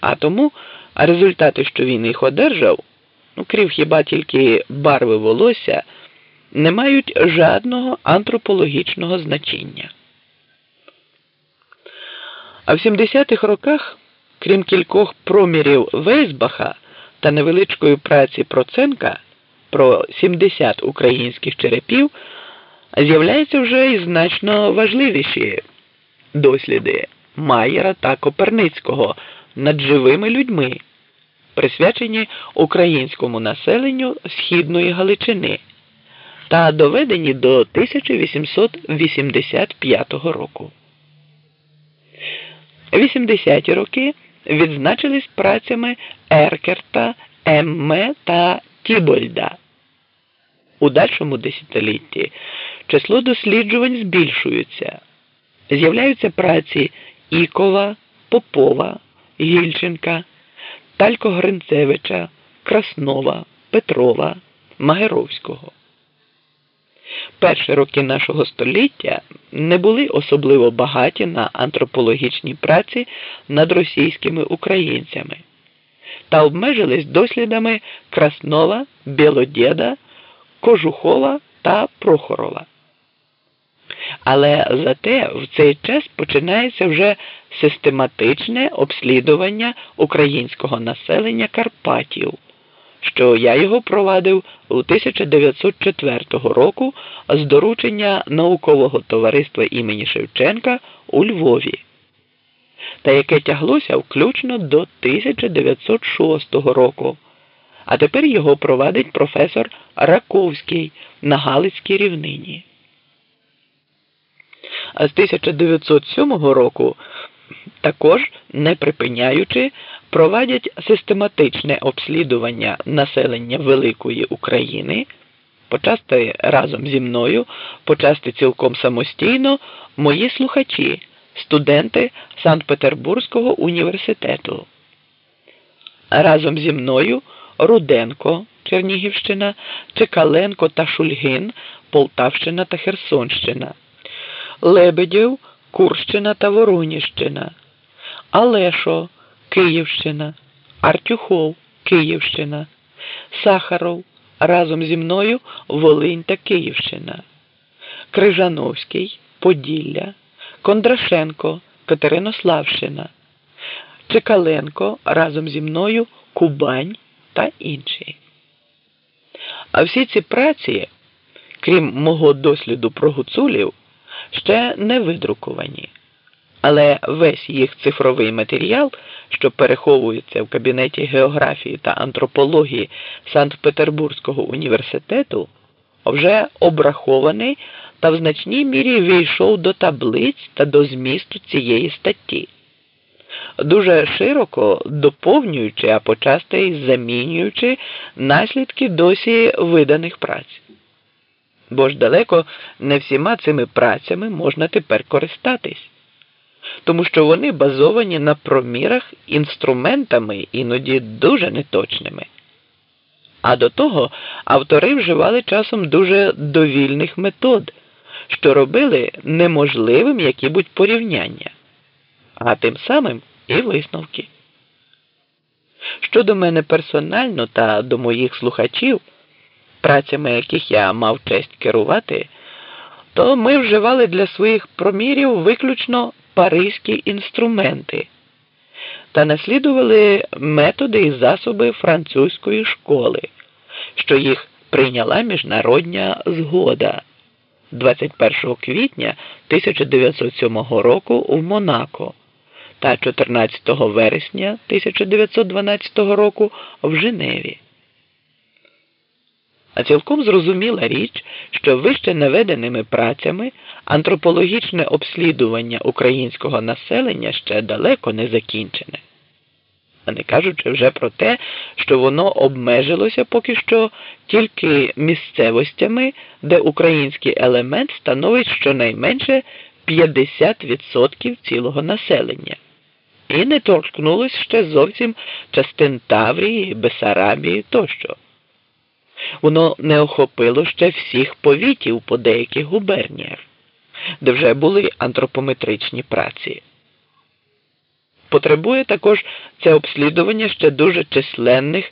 А тому результати, що він їх одержав, ну, крім хіба тільки барви волосся, не мають жодного антропологічного значення. А в 70-х роках, крім кількох промірів Вейсбаха та невеличкої праці Проценка про 70 українських черепів, з'являються вже і значно важливіші досліди Майєра та Коперницького над живими людьми, присвячені українському населенню Східної Галичини та доведені до 1885 року. 80-ті роки відзначились працями Еркерта, Емме та Тібольда. У дальшому десятилітті число досліджувань збільшується. З'являються праці Ікова, Попова, Гільченка, Талько Гринцевича, Краснова, Петрова, Магеровського. Перші роки нашого століття не були особливо багаті на антропологічні праці над російськими українцями та обмежились дослідами Краснова, Білодєда, Кожухова та Прохорова. Але зате в цей час починається вже систематичне обслідування українського населення Карпатів, що я його провадив у 1904 року з доручення наукового товариства імені Шевченка у Львові, та яке тяглося включно до 1906 року. А тепер його провадить професор Раковський на Галицькій рівнині. А з 1907 року також, не припиняючи, провадять систематичне обслідування населення Великої України, почасти разом зі мною, почасти цілком самостійно, мої слухачі, студенти Санкт-Петербурзького університету. Разом зі мною Руденко, Чернігівщина, Чекаленко та Шульгин, Полтавщина та Херсонщина. Лебедєв, Курщина та Вороніщина, Алешо, Київщина, Артюхов, Київщина, Сахаров разом зі мною Волинь та Київщина, Крижановський, Поділля, Кондрашенко, Катеринославщина, Чекаленко разом зі мною Кубань та інші. А всі ці праці, крім мого досліду про гуцулів, ще не видруковані, але весь їх цифровий матеріал, що переховується в кабінеті географії та антропології Санкт-Петербурзького університету, вже обрахований та в значній мірі війшов до таблиць та до змісту цієї статті. Дуже широко доповнюючи, а почасти й замінюючи наслідки досі виданих праць бо ж далеко не всіма цими працями можна тепер користатись, тому що вони базовані на промірах інструментами іноді дуже неточними. А до того автори вживали часом дуже довільних метод, що робили неможливим які-будь порівняння, а тим самим і висновки. Щодо мене персонально та до моїх слухачів працями яких я мав честь керувати, то ми вживали для своїх промірів виключно паризькі інструменти та наслідували методи і засоби французької школи, що їх прийняла міжнародня згода 21 квітня 1907 року в Монако та 14 вересня 1912 року в Женеві. А цілком зрозуміла річ, що вище наведеними працями антропологічне обслідування українського населення ще далеко не закінчене, а не кажучи вже про те, що воно обмежилося поки що тільки місцевостями, де український елемент становить щонайменше 50% цілого населення, і не торкнулось ще зовсім частин Таврії, Бесарабії тощо воно не охопило ще всіх повітів по деяких губерніях, де вже були антропометричні праці. Потребує також це обслідування ще дуже численних